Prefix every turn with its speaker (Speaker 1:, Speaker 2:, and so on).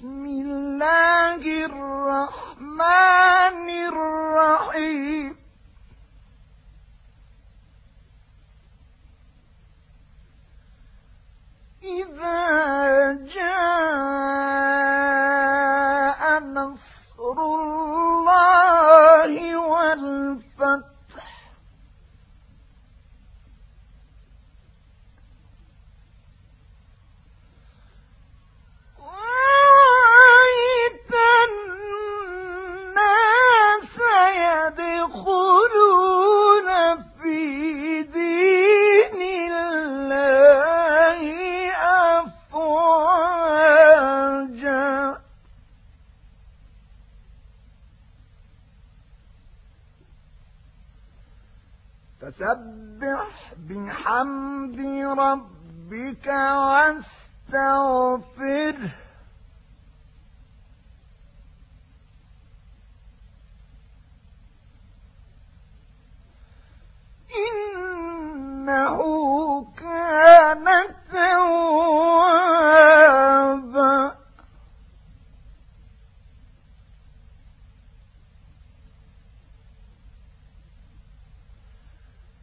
Speaker 1: بسم الله الرحمن الرحيم. إذا جاء نصر الله والفتح فسبح بحمد ربك واستغفره إنه